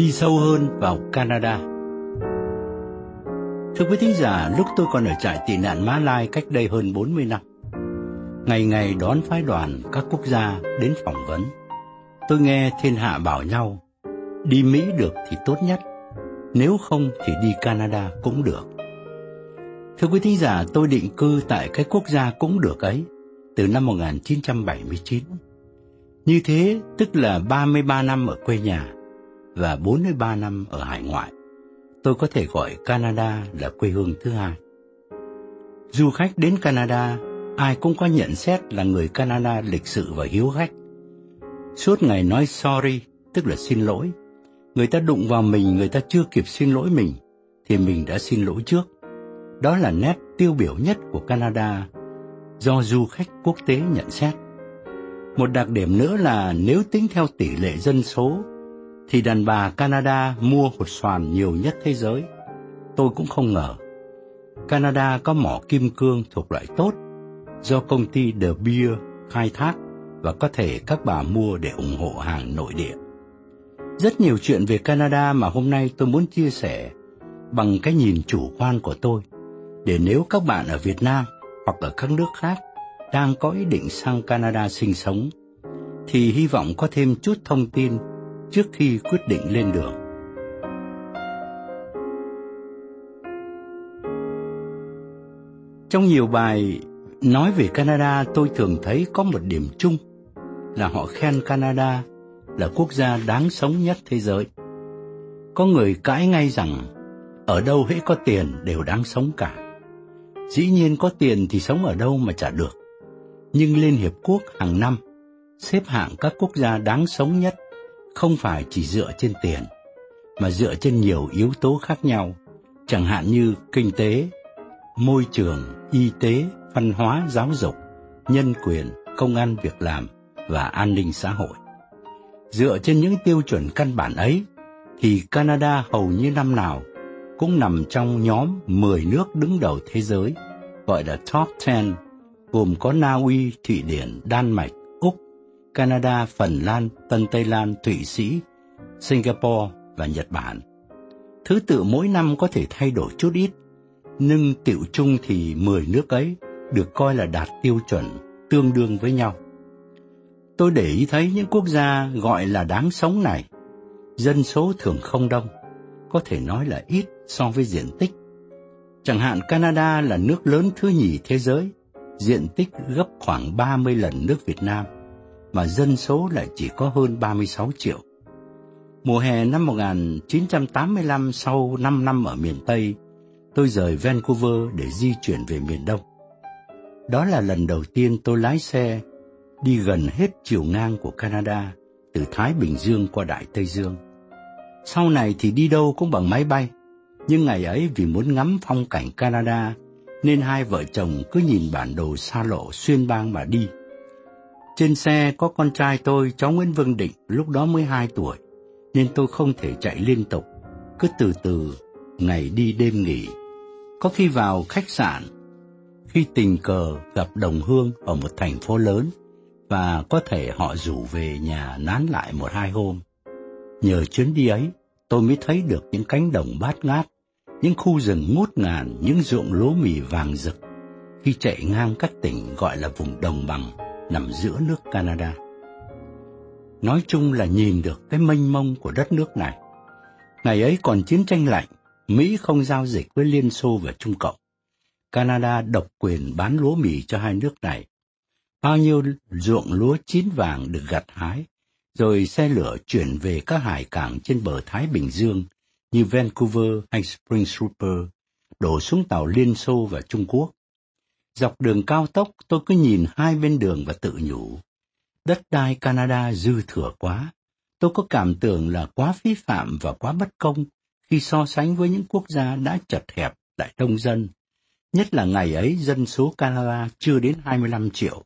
đi sâu hơn vào Canada. Thưa quý thính giả, lúc tôi còn ở trại tị nạn Mã Lai cách đây hơn 40 năm, ngày ngày đón phái đoàn các quốc gia đến phỏng vấn. Tôi nghe thiên hạ bảo nhau, đi Mỹ được thì tốt nhất, nếu không thì đi Canada cũng được. Thưa quý thính giả, tôi định cư tại cái quốc gia cũng được ấy, từ năm 1979. Như thế tức là 33 năm ở quê nhà và 43 năm ở hải ngoại. Tôi có thể gọi Canada là quê hương thứ hai. Du khách đến Canada, ai cũng có nhận xét là người Canada lịch sự và hiếu khách. Suốt ngày nói sorry, tức là xin lỗi. Người ta đụng vào mình, người ta chưa kịp xin lỗi mình, thì mình đã xin lỗi trước. Đó là nét tiêu biểu nhất của Canada do du khách quốc tế nhận xét. Một đặc điểm nữa là nếu tính theo tỷ lệ dân số, thì đàn bà Canada mua hột xoàn nhiều nhất thế giới. Tôi cũng không ngờ. Canada có mỏ kim cương thuộc loại tốt do công ty De Beer khai thác và có thể các bà mua để ủng hộ hàng nội địa. Rất nhiều chuyện về Canada mà hôm nay tôi muốn chia sẻ bằng cái nhìn chủ quan của tôi, để nếu các bạn ở Việt Nam hoặc ở các nước khác đang có ý định sang Canada sinh sống, thì hy vọng có thêm chút thông tin trước khi quyết định lên đường. Trong nhiều bài nói về Canada, tôi thường thấy có một điểm chung là họ khen Canada là quốc gia đáng sống nhất thế giới. Có người cãi ngay rằng ở đâu hễ có tiền đều đáng sống cả. Dĩ nhiên có tiền thì sống ở đâu mà chả được. Nhưng Liên Hiệp Quốc hàng năm xếp hạng các quốc gia đáng sống nhất không phải chỉ dựa trên tiền, mà dựa trên nhiều yếu tố khác nhau, chẳng hạn như kinh tế, môi trường, y tế, văn hóa, giáo dục, nhân quyền, công an việc làm và an ninh xã hội. Dựa trên những tiêu chuẩn căn bản ấy, thì Canada hầu như năm nào cũng nằm trong nhóm 10 nước đứng đầu thế giới, gọi là Top 10, gồm có Na Uy, Thụy Điển, Đan Mạch, Canada, Phần Lan, Tân Tây Lan, Thụy Sĩ, Singapore và Nhật Bản. Thứ tự mỗi năm có thể thay đổi chút ít, nhưng tiểu chung thì 10 nước ấy được coi là đạt tiêu chuẩn tương đương với nhau. Tôi để ý thấy những quốc gia gọi là đáng sống này, dân số thường không đông, có thể nói là ít so với diện tích. Chẳng hạn Canada là nước lớn thứ nhì thế giới, diện tích gấp khoảng 30 lần nước Việt Nam, mà dân số lại chỉ có hơn 36 triệu. Mùa hè năm 1985 sau 5 năm ở miền Tây, tôi rời Vancouver để di chuyển về miền Đông. Đó là lần đầu tiên tôi lái xe đi gần hết chiều ngang của Canada, từ Thái Bình Dương qua Đại Tây Dương. Sau này thì đi đâu cũng bằng máy bay, nhưng ngày ấy vì muốn ngắm phong cảnh Canada, nên hai vợ chồng cứ nhìn bản đồ xa lộ xuyên bang mà đi. Trên xe có con trai tôi, cháu Nguyễn Vương Định, lúc đó mới hai tuổi, nên tôi không thể chạy liên tục, cứ từ từ, ngày đi đêm nghỉ. Có khi vào khách sạn, khi tình cờ gặp đồng hương ở một thành phố lớn, và có thể họ rủ về nhà nán lại một hai hôm. Nhờ chuyến đi ấy, tôi mới thấy được những cánh đồng bát ngát, những khu rừng ngút ngàn, những ruộng lúa mì vàng rực khi chạy ngang các tỉnh gọi là vùng đồng bằng nằm giữa nước Canada. Nói chung là nhìn được cái mênh mông của đất nước này. Ngày ấy còn chiến tranh lạnh, Mỹ không giao dịch với Liên Xô và Trung Cộng. Canada độc quyền bán lúa mì cho hai nước này bao nhiêu ruộng lúa chín vàng được gặt hái, rồi xe lửa chuyển về các hải cảng trên bờ Thái Bình Dương như Vancouver hay Spring Trooper, đổ xuống tàu Liên Xô và Trung Quốc. Dọc đường cao tốc tôi cứ nhìn hai bên đường và tự nhủ. Đất đai Canada dư thừa quá. Tôi có cảm tưởng là quá phí phạm và quá bất công khi so sánh với những quốc gia đã chật hẹp lại đông dân. Nhất là ngày ấy dân số Canada chưa đến 25 triệu.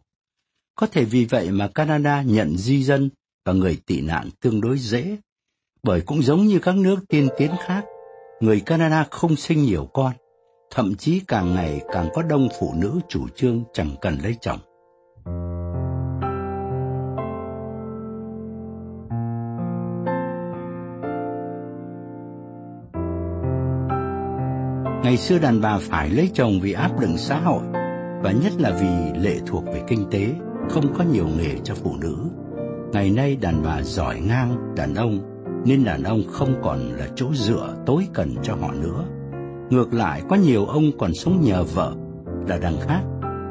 Có thể vì vậy mà Canada nhận di dân và người tị nạn tương đối dễ, bởi cũng giống như các nước tiên tiến khác, người Canada không sinh nhiều con, Thậm chí càng ngày càng có đông phụ nữ chủ trương chẳng cần lấy chồng. Ngày xưa đàn bà phải lấy chồng vì áp lực xã hội và nhất là vì lệ thuộc về kinh tế, không có nhiều nghề cho phụ nữ. Ngày nay đàn bà giỏi ngang đàn ông nên đàn ông không còn là chỗ dựa tối cần cho họ nữa Ngược lại có nhiều ông còn sống nhờ vợ là đằng khác.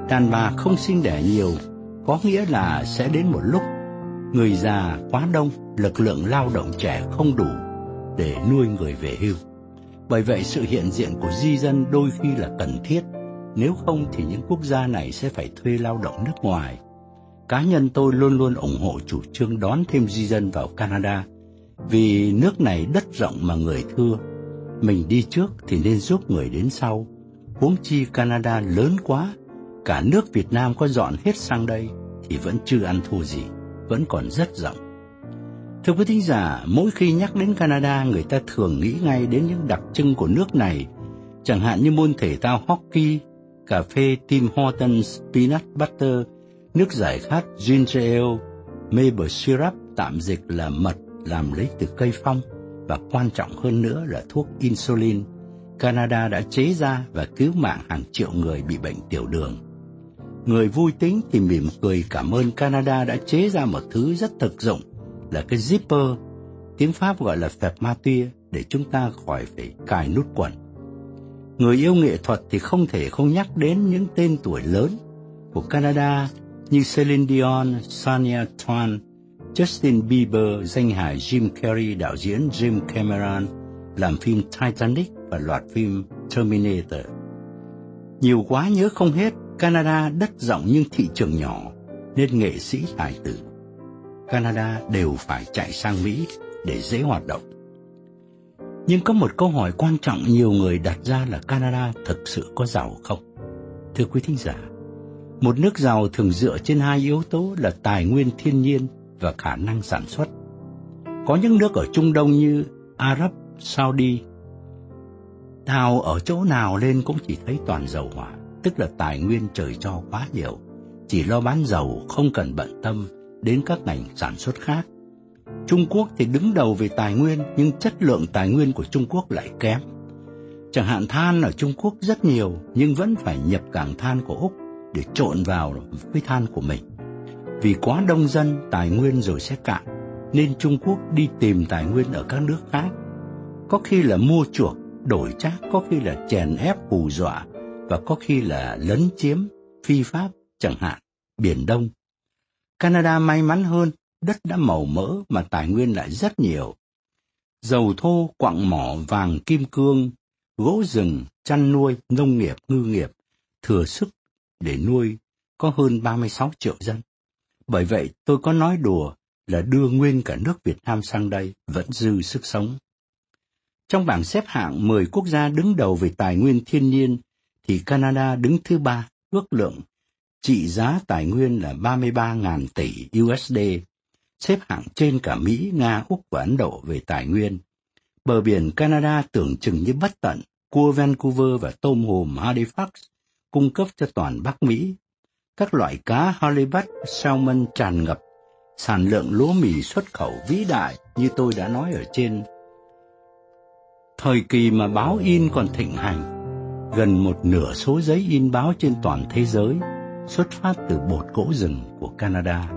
Đàn bà không sinh đẻ nhiều có nghĩa là sẽ đến một lúc người già quá đông, lực lượng lao động trẻ không đủ để nuôi người về hưu. Bởi vậy sự hiện diện của di dân đôi khi là cần thiết, nếu không thì những quốc gia này sẽ phải thuê lao động nước ngoài. Cá nhân tôi luôn luôn ủng hộ chủ trương đón thêm di dân vào Canada, vì nước này đất rộng mà người thưa. Mình đi trước thì nên giúp người đến sau. Huống chi Canada lớn quá, cả nước Việt Nam có dọn hết sang đây thì vẫn chưa ăn thua gì, vẫn còn rất rộng. Thưa quý thính giả, mỗi khi nhắc đến Canada, người ta thường nghĩ ngay đến những đặc trưng của nước này, chẳng hạn như môn thể thao hockey, cà phê Tim Hortons Peanut Butter, nước giải khát ginger ale, maple syrup tạm dịch là mật làm lấy từ cây phong và quan trọng hơn nữa là thuốc insulin. Canada đã chế ra và cứu mạng hàng triệu người bị bệnh tiểu đường. Người vui tính thì mỉm cười cảm ơn Canada đã chế ra một thứ rất thực dụng là cái zipper, tiếng Pháp gọi là phẹp ma tia để chúng ta khỏi phải cài nút quần. Người yêu nghệ thuật thì không thể không nhắc đến những tên tuổi lớn của Canada như Celine Dion, Sonia Twain, Justin Bieber, danh hài Jim Carrey, đạo diễn Jim Cameron làm phim Titanic và loạt phim Terminator. Nhiều quá nhớ không hết, Canada đất rộng nhưng thị trường nhỏ, nên nghệ sĩ hài tử Canada đều phải chạy sang Mỹ để dễ hoạt động. Nhưng có một câu hỏi quan trọng nhiều người đặt ra là Canada thực sự có giàu không? Thưa quý thính giả, một nước giàu thường dựa trên hai yếu tố là tài nguyên thiên nhiên và khả năng sản xuất. Có những nước ở Trung Đông như Ả Rập, Saudi, đào ở chỗ nào lên cũng chỉ thấy toàn dầu hỏa, tức là tài nguyên trời cho quá nhiều, chỉ lo bán dầu không cần bận tâm đến các ngành sản xuất khác. Trung Quốc thì đứng đầu về tài nguyên nhưng chất lượng tài nguyên của Trung Quốc lại kém. Chẳng hạn than ở Trung Quốc rất nhiều nhưng vẫn phải nhập cảng than của Úc để trộn vào với than của mình. Vì quá đông dân, tài nguyên rồi sẽ cạn, nên Trung Quốc đi tìm tài nguyên ở các nước khác. Có khi là mua chuộc, đổi trác, có khi là chèn ép hù dọa, và có khi là lấn chiếm, phi pháp, chẳng hạn, Biển Đông. Canada may mắn hơn, đất đã màu mỡ mà tài nguyên lại rất nhiều. Dầu thô, quặng mỏ, vàng kim cương, gỗ rừng, chăn nuôi, nông nghiệp, ngư nghiệp, thừa sức để nuôi có hơn 36 triệu dân. Bởi vậy tôi có nói đùa là đưa nguyên cả nước Việt Nam sang đây vẫn dư sức sống. Trong bảng xếp hạng 10 quốc gia đứng đầu về tài nguyên thiên nhiên thì Canada đứng thứ ba, ước lượng trị giá tài nguyên là 33.000 tỷ USD, xếp hạng trên cả Mỹ, Nga, Úc và Ấn Độ về tài nguyên. Bờ biển Canada tưởng chừng như bất tận, cua Vancouver và tôm hùm Halifax cung cấp cho toàn Bắc Mỹ. Các loại cá halibut, salmon tràn ngập, sản lượng lúa mì xuất khẩu vĩ đại như tôi đã nói ở trên. Thời kỳ mà báo in còn thịnh hành, gần một nửa số giấy in báo trên toàn thế giới xuất phát từ bột gỗ rừng của Canada.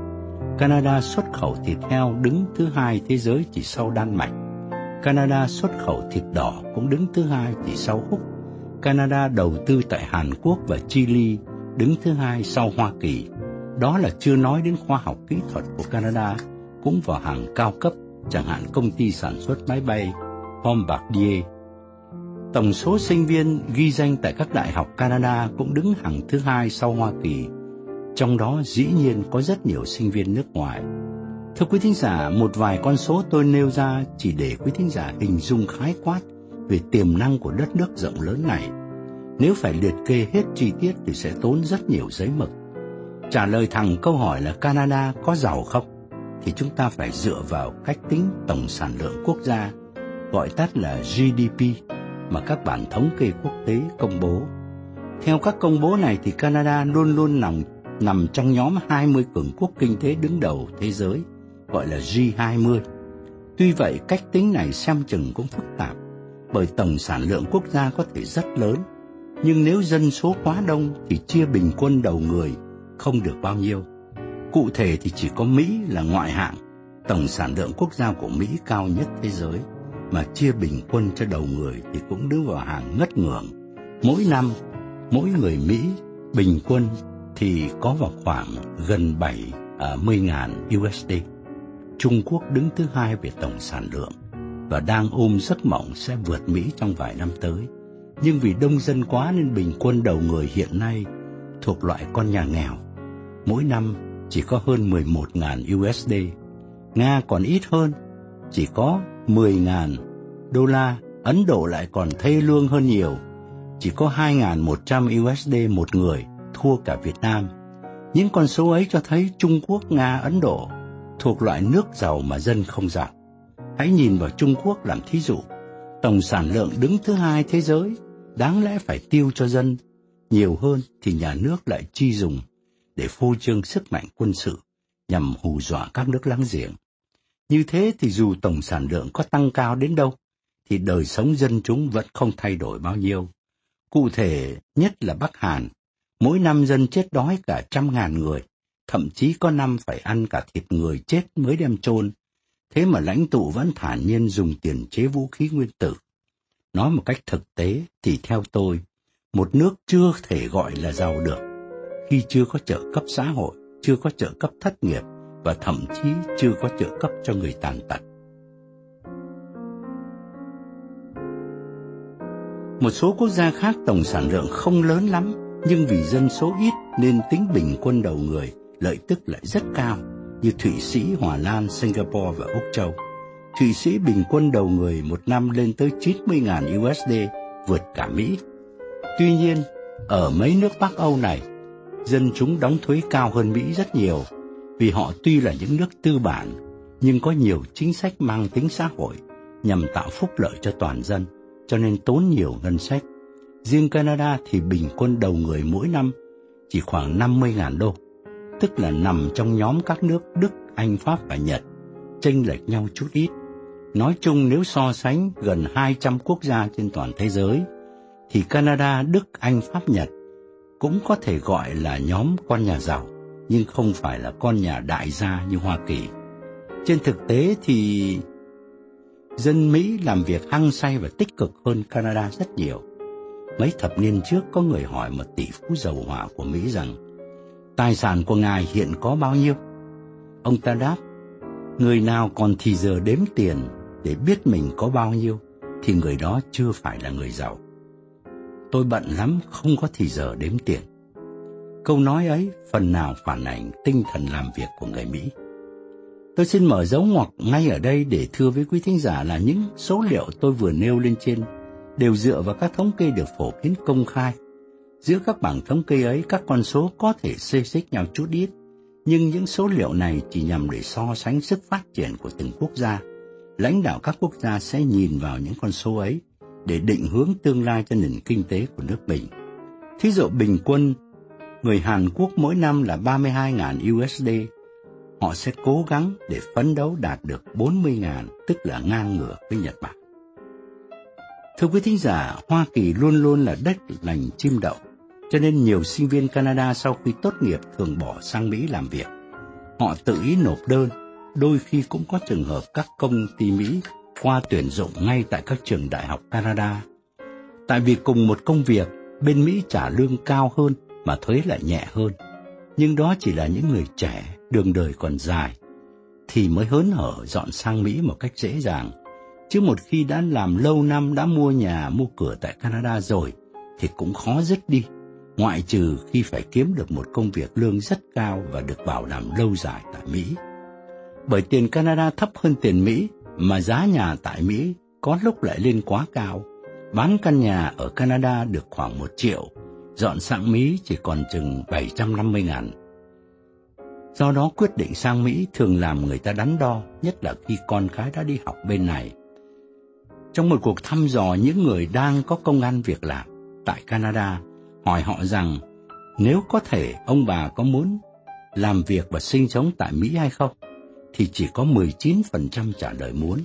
Canada xuất khẩu thịt heo đứng thứ hai thế giới chỉ sau Đan Mạch. Canada xuất khẩu thịt đỏ cũng đứng thứ hai chỉ sau Úc. Canada đầu tư tại Hàn Quốc và Chile đứng thứ hai sau Hoa Kỳ. Đó là chưa nói đến khoa học kỹ thuật của Canada cũng vào hàng cao cấp, chẳng hạn công ty sản xuất máy bay Bombardier. Tổng số sinh viên ghi danh tại các đại học Canada cũng đứng hàng thứ hai sau Hoa Kỳ. Trong đó dĩ nhiên có rất nhiều sinh viên nước ngoài. Thưa quý thính giả, một vài con số tôi nêu ra chỉ để quý thính giả hình dung khái quát về tiềm năng của đất nước rộng lớn này. Nếu phải liệt kê hết chi tiết thì sẽ tốn rất nhiều giấy mực. Trả lời thẳng câu hỏi là Canada có giàu không? Thì chúng ta phải dựa vào cách tính tổng sản lượng quốc gia, gọi tắt là GDP, mà các bản thống kê quốc tế công bố. Theo các công bố này thì Canada luôn luôn nằm nằm trong nhóm 20 cường quốc kinh tế đứng đầu thế giới, gọi là G20. Tuy vậy, cách tính này xem chừng cũng phức tạp, bởi tổng sản lượng quốc gia có thể rất lớn, nhưng nếu dân số quá đông thì chia bình quân đầu người không được bao nhiêu. Cụ thể thì chỉ có Mỹ là ngoại hạng, tổng sản lượng quốc gia của Mỹ cao nhất thế giới, mà chia bình quân cho đầu người thì cũng đứng vào hàng ngất ngưỡng. Mỗi năm, mỗi người Mỹ bình quân thì có vào khoảng gần 70.000 à, USD. Trung Quốc đứng thứ hai về tổng sản lượng và đang ôm giấc mộng sẽ vượt Mỹ trong vài năm tới. Nhưng vì đông dân quá nên bình quân đầu người hiện nay thuộc loại con nhà nghèo. Mỗi năm chỉ có hơn 11.000 USD. Nga còn ít hơn, chỉ có 10.000 đô la. Ấn Độ lại còn thê lương hơn nhiều, chỉ có 2.100 USD một người, thua cả Việt Nam. Những con số ấy cho thấy Trung Quốc, Nga, Ấn Độ thuộc loại nước giàu mà dân không giàu. Hãy nhìn vào Trung Quốc làm thí dụ. Tổng sản lượng đứng thứ hai thế giới, đáng lẽ phải tiêu cho dân. Nhiều hơn thì nhà nước lại chi dùng để phô trương sức mạnh quân sự nhằm hù dọa các nước láng giềng. Như thế thì dù tổng sản lượng có tăng cao đến đâu, thì đời sống dân chúng vẫn không thay đổi bao nhiêu. Cụ thể nhất là Bắc Hàn, mỗi năm dân chết đói cả trăm ngàn người, thậm chí có năm phải ăn cả thịt người chết mới đem chôn Thế mà lãnh tụ vẫn thản nhiên dùng tiền chế vũ khí nguyên tử. Nói một cách thực tế thì theo tôi, một nước chưa thể gọi là giàu được khi chưa có trợ cấp xã hội, chưa có trợ cấp thất nghiệp và thậm chí chưa có trợ cấp cho người tàn tật. Một số quốc gia khác tổng sản lượng không lớn lắm, nhưng vì dân số ít nên tính bình quân đầu người lợi tức lại rất cao như Thụy Sĩ, Hòa Lan, Singapore và Úc Châu. Thụy Sĩ bình quân đầu người một năm lên tới 90.000 USD, vượt cả Mỹ. Tuy nhiên, ở mấy nước Bắc Âu này, dân chúng đóng thuế cao hơn Mỹ rất nhiều, vì họ tuy là những nước tư bản, nhưng có nhiều chính sách mang tính xã hội nhằm tạo phúc lợi cho toàn dân, cho nên tốn nhiều ngân sách. Riêng Canada thì bình quân đầu người mỗi năm chỉ khoảng 50.000 đô tức là nằm trong nhóm các nước Đức, Anh, Pháp và Nhật, chênh lệch nhau chút ít. Nói chung nếu so sánh gần 200 quốc gia trên toàn thế giới, thì Canada, Đức, Anh, Pháp, Nhật cũng có thể gọi là nhóm con nhà giàu, nhưng không phải là con nhà đại gia như Hoa Kỳ. Trên thực tế thì dân Mỹ làm việc hăng say và tích cực hơn Canada rất nhiều. Mấy thập niên trước có người hỏi một tỷ phú giàu hỏa của Mỹ rằng Tài sản của ngài hiện có bao nhiêu? Ông ta đáp, người nào còn thì giờ đếm tiền để biết mình có bao nhiêu, thì người đó chưa phải là người giàu. Tôi bận lắm, không có thì giờ đếm tiền. Câu nói ấy phần nào phản ảnh tinh thần làm việc của người Mỹ. Tôi xin mở dấu ngoặc ngay ở đây để thưa với quý thính giả là những số liệu tôi vừa nêu lên trên đều dựa vào các thống kê được phổ biến công khai Giữa các bảng thống kê ấy, các con số có thể xê xích nhau chút ít, nhưng những số liệu này chỉ nhằm để so sánh sức phát triển của từng quốc gia. Lãnh đạo các quốc gia sẽ nhìn vào những con số ấy để định hướng tương lai cho nền kinh tế của nước mình. Thí dụ bình quân, người Hàn Quốc mỗi năm là 32.000 USD. Họ sẽ cố gắng để phấn đấu đạt được 40.000, tức là ngang ngửa với Nhật Bản. Thưa quý thính giả, Hoa Kỳ luôn luôn là đất lành chim đậu, cho nên nhiều sinh viên Canada sau khi tốt nghiệp thường bỏ sang Mỹ làm việc. Họ tự ý nộp đơn, đôi khi cũng có trường hợp các công ty Mỹ qua tuyển dụng ngay tại các trường đại học Canada. Tại vì cùng một công việc, bên Mỹ trả lương cao hơn mà thuế lại nhẹ hơn. Nhưng đó chỉ là những người trẻ, đường đời còn dài, thì mới hớn hở dọn sang Mỹ một cách dễ dàng. Chứ một khi đã làm lâu năm, đã mua nhà, mua cửa tại Canada rồi, thì cũng khó dứt đi ngoại trừ khi phải kiếm được một công việc lương rất cao và được bảo đảm lâu dài tại Mỹ. Bởi tiền Canada thấp hơn tiền Mỹ, mà giá nhà tại Mỹ có lúc lại lên quá cao. Bán căn nhà ở Canada được khoảng một triệu, dọn sang Mỹ chỉ còn chừng 750 ngàn. Do đó quyết định sang Mỹ thường làm người ta đắn đo, nhất là khi con cái đã đi học bên này. Trong một cuộc thăm dò những người đang có công ăn việc làm tại Canada, hỏi họ rằng nếu có thể ông bà có muốn làm việc và sinh sống tại Mỹ hay không, thì chỉ có 19% trả lời muốn,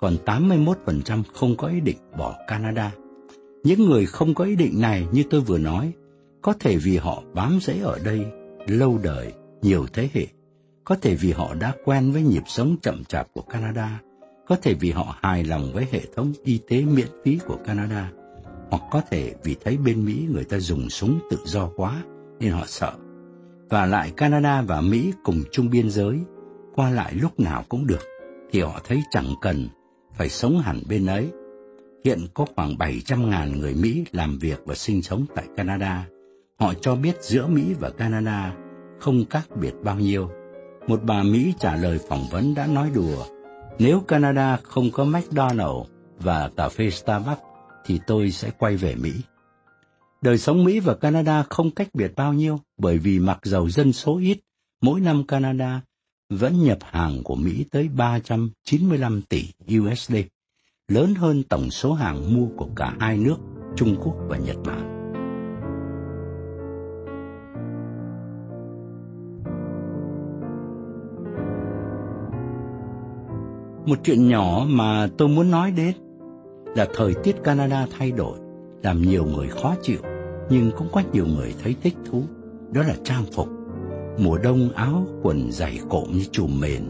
còn 81% không có ý định bỏ Canada. Những người không có ý định này như tôi vừa nói, có thể vì họ bám rễ ở đây lâu đời, nhiều thế hệ, có thể vì họ đã quen với nhịp sống chậm chạp của Canada, có thể vì họ hài lòng với hệ thống y tế miễn phí của Canada, hoặc có thể vì thấy bên Mỹ người ta dùng súng tự do quá nên họ sợ. Và lại Canada và Mỹ cùng chung biên giới, qua lại lúc nào cũng được, thì họ thấy chẳng cần phải sống hẳn bên ấy. Hiện có khoảng 700.000 người Mỹ làm việc và sinh sống tại Canada. Họ cho biết giữa Mỹ và Canada không khác biệt bao nhiêu. Một bà Mỹ trả lời phỏng vấn đã nói đùa, nếu Canada không có McDonald's và cà phê Starbucks thì tôi sẽ quay về Mỹ. Đời sống Mỹ và Canada không cách biệt bao nhiêu bởi vì mặc dầu dân số ít, mỗi năm Canada vẫn nhập hàng của Mỹ tới 395 tỷ USD, lớn hơn tổng số hàng mua của cả hai nước Trung Quốc và Nhật Bản. Một chuyện nhỏ mà tôi muốn nói đến là thời tiết Canada thay đổi, làm nhiều người khó chịu, nhưng cũng có nhiều người thấy thích thú, đó là trang phục. Mùa đông áo quần dày cộm như chùm mền,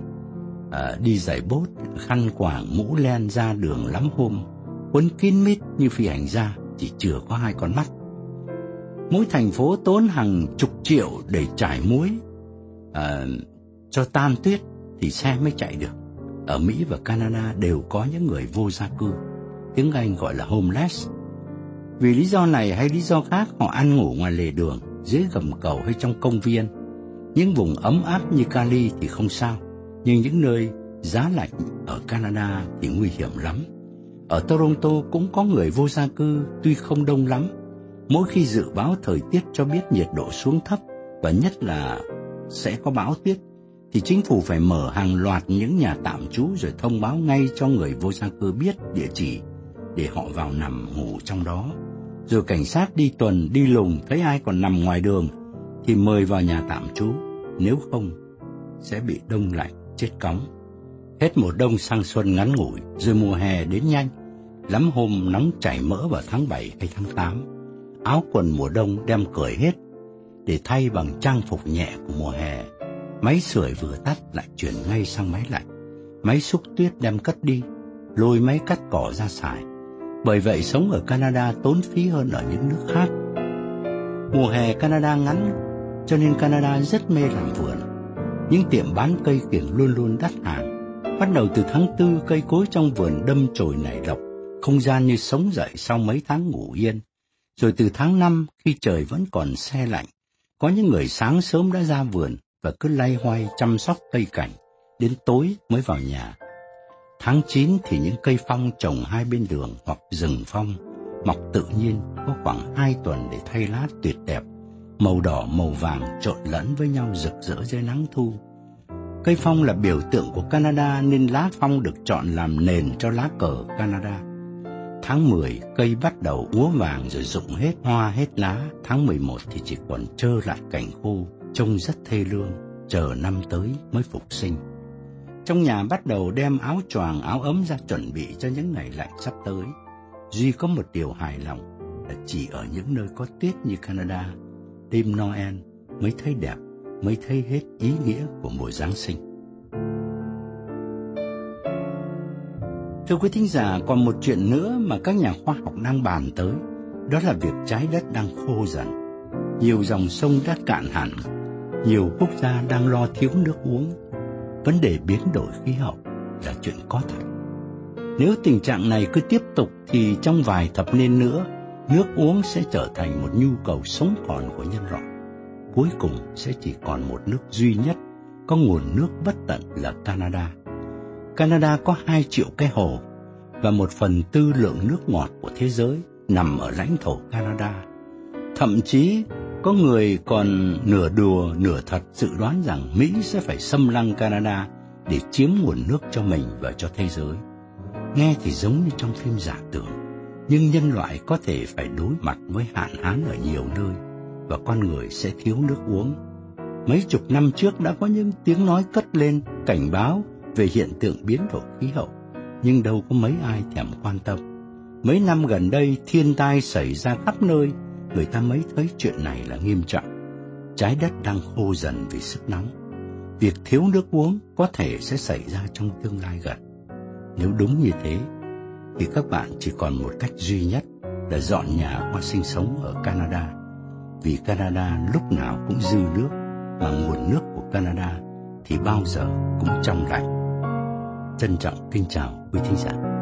à, đi giày bốt, khăn quàng, mũ len ra đường lắm hôm, quấn kín mít như phi hành gia, chỉ chừa có hai con mắt. Mỗi thành phố tốn hàng chục triệu để trải muối, à, cho tan tuyết thì xe mới chạy được. Ở Mỹ và Canada đều có những người vô gia cư, tiếng Anh gọi là homeless. Vì lý do này hay lý do khác họ ăn ngủ ngoài lề đường, dưới gầm cầu hay trong công viên. Những vùng ấm áp như Cali thì không sao, nhưng những nơi giá lạnh ở Canada thì nguy hiểm lắm. Ở Toronto cũng có người vô gia cư tuy không đông lắm. Mỗi khi dự báo thời tiết cho biết nhiệt độ xuống thấp và nhất là sẽ có bão tuyết thì chính phủ phải mở hàng loạt những nhà tạm trú rồi thông báo ngay cho người vô gia cư biết địa chỉ để họ vào nằm ngủ trong đó. Rồi cảnh sát đi tuần đi lùng thấy ai còn nằm ngoài đường thì mời vào nhà tạm trú, nếu không sẽ bị đông lạnh chết cóng. Hết mùa đông sang xuân ngắn ngủi, rồi mùa hè đến nhanh, lắm hôm nóng chảy mỡ vào tháng 7 hay tháng 8. Áo quần mùa đông đem cởi hết để thay bằng trang phục nhẹ của mùa hè Máy sưởi vừa tắt lại chuyển ngay sang máy lạnh. Máy xúc tuyết đem cất đi, lôi máy cắt cỏ ra xài. Bởi vậy sống ở Canada tốn phí hơn ở những nước khác. Mùa hè Canada ngắn, cho nên Canada rất mê làm vườn. Những tiệm bán cây kiểng luôn luôn đắt hàng. Bắt đầu từ tháng tư, cây cối trong vườn đâm chồi nảy lộc, không gian như sống dậy sau mấy tháng ngủ yên. Rồi từ tháng năm, khi trời vẫn còn xe lạnh, có những người sáng sớm đã ra vườn, và cứ lay hoay chăm sóc cây cảnh, đến tối mới vào nhà. Tháng 9 thì những cây phong trồng hai bên đường hoặc rừng phong mọc tự nhiên có khoảng hai tuần để thay lá tuyệt đẹp, màu đỏ màu vàng trộn lẫn với nhau rực rỡ dưới nắng thu. Cây phong là biểu tượng của Canada nên lá phong được chọn làm nền cho lá cờ Canada. Tháng 10, cây bắt đầu úa vàng rồi rụng hết hoa hết lá. Tháng 11 thì chỉ còn trơ lại cảnh khô trông rất thê lương, chờ năm tới mới phục sinh. Trong nhà bắt đầu đem áo choàng áo ấm ra chuẩn bị cho những ngày lạnh sắp tới. Duy có một điều hài lòng là chỉ ở những nơi có tuyết như Canada, đêm Noel mới thấy đẹp, mới thấy hết ý nghĩa của mùa Giáng sinh. Thưa quý thính giả, còn một chuyện nữa mà các nhà khoa học đang bàn tới, đó là việc trái đất đang khô dần. Nhiều dòng sông đã cạn hẳn nhiều quốc gia đang lo thiếu nước uống. Vấn đề biến đổi khí hậu là chuyện có thật. Nếu tình trạng này cứ tiếp tục thì trong vài thập niên nữa, nước uống sẽ trở thành một nhu cầu sống còn của nhân loại. Cuối cùng sẽ chỉ còn một nước duy nhất có nguồn nước bất tận là Canada. Canada có 2 triệu cái hồ và một phần tư lượng nước ngọt của thế giới nằm ở lãnh thổ Canada. Thậm chí có người còn nửa đùa nửa thật dự đoán rằng Mỹ sẽ phải xâm lăng Canada để chiếm nguồn nước cho mình và cho thế giới. Nghe thì giống như trong phim giả tưởng, nhưng nhân loại có thể phải đối mặt với hạn hán ở nhiều nơi và con người sẽ thiếu nước uống. Mấy chục năm trước đã có những tiếng nói cất lên cảnh báo về hiện tượng biến đổi khí hậu, nhưng đâu có mấy ai thèm quan tâm. Mấy năm gần đây thiên tai xảy ra khắp nơi, người ta mới thấy chuyện này là nghiêm trọng. Trái đất đang khô dần vì sức nóng. Việc thiếu nước uống có thể sẽ xảy ra trong tương lai gần. Nếu đúng như thế, thì các bạn chỉ còn một cách duy nhất là dọn nhà qua sinh sống ở Canada. Vì Canada lúc nào cũng dư nước, mà nguồn nước của Canada thì bao giờ cũng trong lành. Trân trọng kính chào quý thính giả.